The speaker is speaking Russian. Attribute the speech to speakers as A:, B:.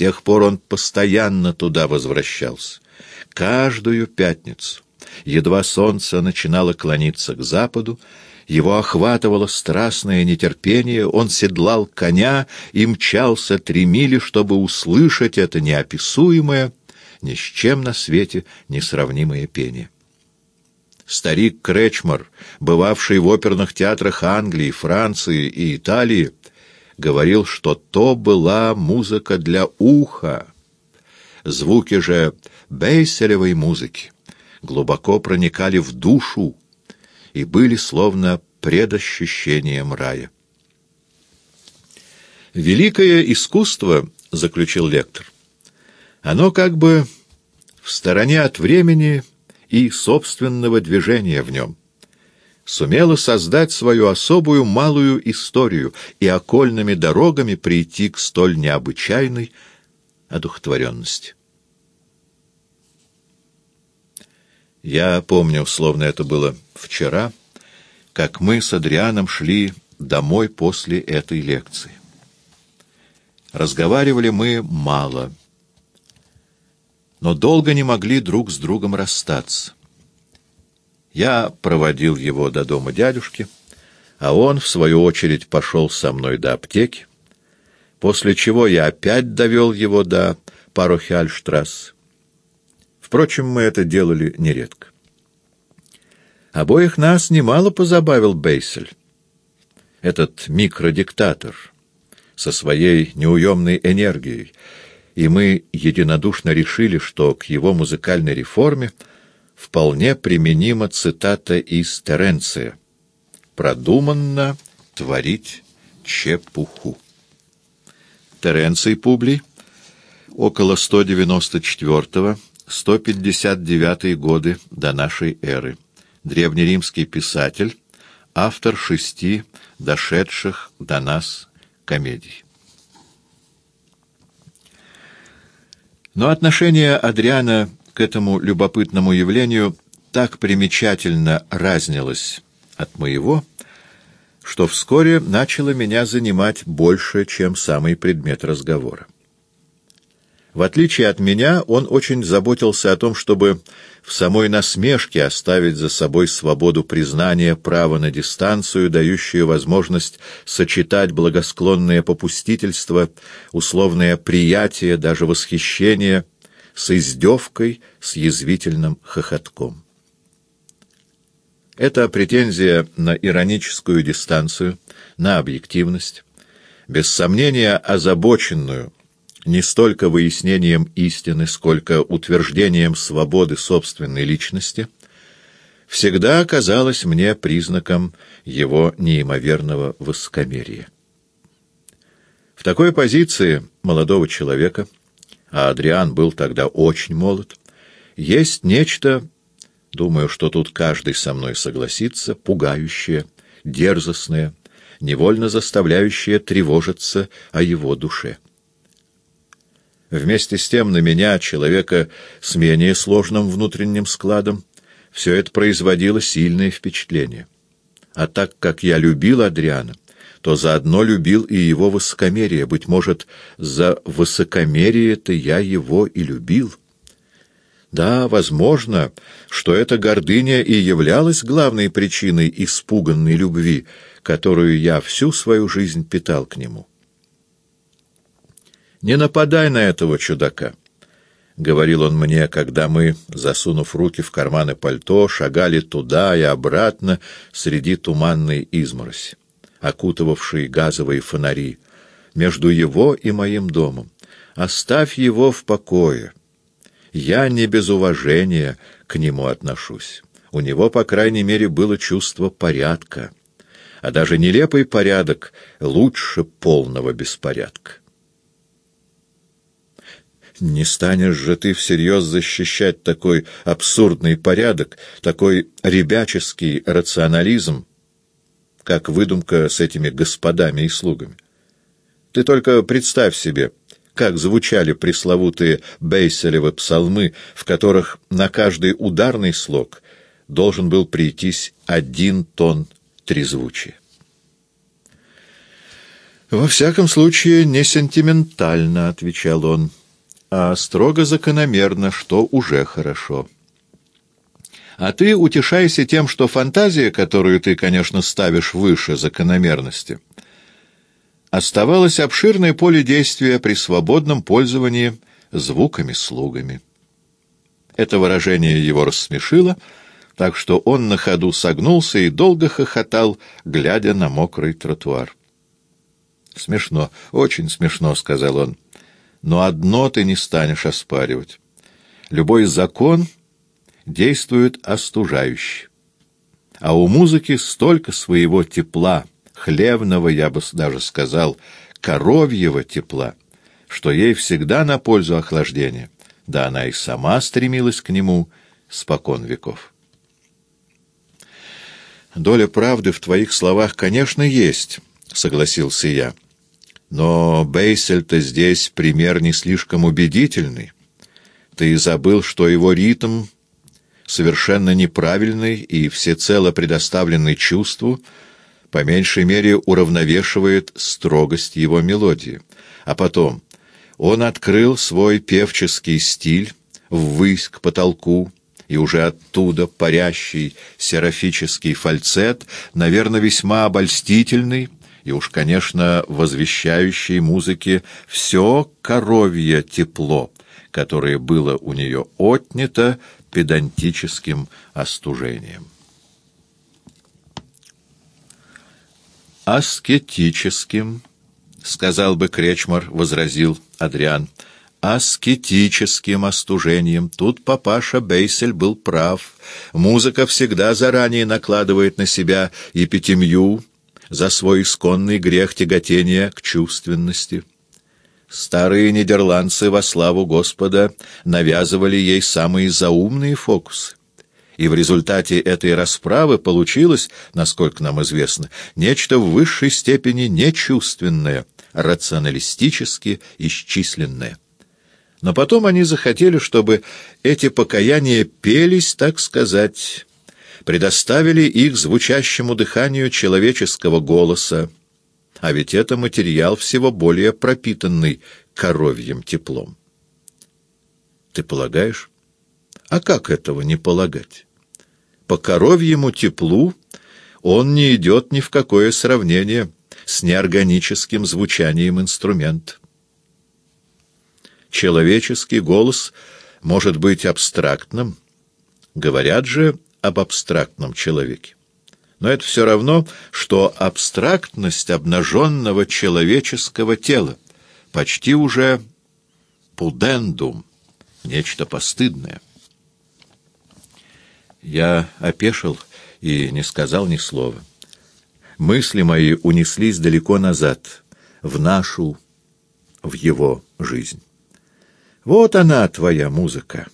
A: тех пор он постоянно туда возвращался. Каждую пятницу, едва солнце начинало клониться к западу, его охватывало страстное нетерпение, он седлал коня и мчался три мили, чтобы услышать это неописуемое, ни с чем на свете несравнимое пение. Старик Кречмар, бывавший в оперных театрах Англии, Франции и Италии, говорил, что то была музыка для уха. Звуки же бейселевой музыки глубоко проникали в душу, и были словно предощущением рая. «Великое искусство», — заключил лектор, — «оно как бы в стороне от времени и собственного движения в нем» сумело создать свою особую малую историю и окольными дорогами прийти к столь необычайной одухотворенности. Я помню, словно это было вчера, как мы с Адрианом шли домой после этой лекции. Разговаривали мы мало, но долго не могли друг с другом расстаться. Я проводил его до дома дядюшки, а он, в свою очередь, пошел со мной до аптеки, после чего я опять довел его до Парохиальштрасс. Впрочем, мы это делали нередко. Обоих нас немало позабавил Бейсель, этот микродиктатор со своей неуемной энергией, и мы единодушно решили, что к его музыкальной реформе вполне применима цитата из Теренция «Продуманно творить чепуху». Теренций Публий около 194 159 годы до нашей эры. Древнеримский писатель, автор шести дошедших до нас комедий. Но отношение Адриана этому любопытному явлению так примечательно разнилось от моего, что вскоре начало меня занимать больше, чем самый предмет разговора. В отличие от меня, он очень заботился о том, чтобы в самой насмешке оставить за собой свободу признания права на дистанцию, дающую возможность сочетать благосклонное попустительство, условное приятие, даже восхищение, с издевкой, с язвительным хохотком. Эта претензия на ироническую дистанцию, на объективность, без сомнения озабоченную, не столько выяснением истины, сколько утверждением свободы собственной личности, всегда оказалась мне признаком его неимоверного высокомерия. В такой позиции молодого человека, а Адриан был тогда очень молод, есть нечто, думаю, что тут каждый со мной согласится, пугающее, дерзостное, невольно заставляющее тревожиться о его душе. Вместе с тем на меня, человека с менее сложным внутренним складом, все это производило сильное впечатление. А так как я любил Адриана, то заодно любил и его высокомерие. Быть может, за высокомерие-то я его и любил. Да, возможно, что эта гордыня и являлась главной причиной испуганной любви, которую я всю свою жизнь питал к нему. «Не нападай на этого чудака», — говорил он мне, когда мы, засунув руки в карманы пальто, шагали туда и обратно среди туманной измороси, окутывавшей газовые фонари, между его и моим домом. «Оставь его в покое. Я не без уважения к нему отношусь. У него, по крайней мере, было чувство порядка, а даже нелепый порядок лучше полного беспорядка». Не станешь же ты всерьез защищать такой абсурдный порядок, такой ребяческий рационализм, как выдумка с этими господами и слугами. Ты только представь себе, как звучали пресловутые Бейселевы псалмы, в которых на каждый ударный слог должен был прийтись один тон трезвучия. «Во всяком случае, не сентиментально», — отвечал он, — «а строго закономерно, что уже хорошо». А ты утешайся тем, что фантазия, которую ты, конечно, ставишь выше закономерности, оставалось обширное поле действия при свободном пользовании звуками-слугами. Это выражение его рассмешило, так что он на ходу согнулся и долго хохотал, глядя на мокрый тротуар. «Смешно, очень смешно», — сказал он. «Но одно ты не станешь оспаривать. Любой закон действует остужающе. А у музыки столько своего тепла, хлебного, я бы даже сказал, коровьего тепла, что ей всегда на пользу охлаждения, да она и сама стремилась к нему спокон веков. «Доля правды в твоих словах, конечно, есть», — согласился я. «Но Бейсель-то здесь пример не слишком убедительный. Ты забыл, что его ритм совершенно неправильный и всецело предоставленный чувству, по меньшей мере уравновешивает строгость его мелодии. А потом он открыл свой певческий стиль ввысь к потолку, и уже оттуда парящий серафический фальцет, наверное, весьма обольстительный, и уж, конечно, возвещающий музыке все коровье тепло, которое было у нее отнято педантическим остужением. «Аскетическим», — сказал бы Кречмар, — возразил Адриан, — «аскетическим остужением. Тут папаша Бейсель был прав. Музыка всегда заранее накладывает на себя эпитемью за свой исконный грех тяготения к чувственности». Старые нидерландцы во славу Господа навязывали ей самые заумные фокусы. И в результате этой расправы получилось, насколько нам известно, нечто в высшей степени нечувственное, рационалистически исчисленное. Но потом они захотели, чтобы эти покаяния пелись, так сказать, предоставили их звучащему дыханию человеческого голоса, а ведь это материал всего более пропитанный коровьим теплом. Ты полагаешь? А как этого не полагать? По коровьему теплу он не идет ни в какое сравнение с неорганическим звучанием инструмента. Человеческий голос может быть абстрактным. Говорят же об абстрактном человеке. Но это все равно, что абстрактность обнаженного человеческого тела, почти уже пудендум, нечто постыдное. Я опешил и не сказал ни слова. Мысли мои унеслись далеко назад, в нашу, в его жизнь. Вот она, твоя музыка.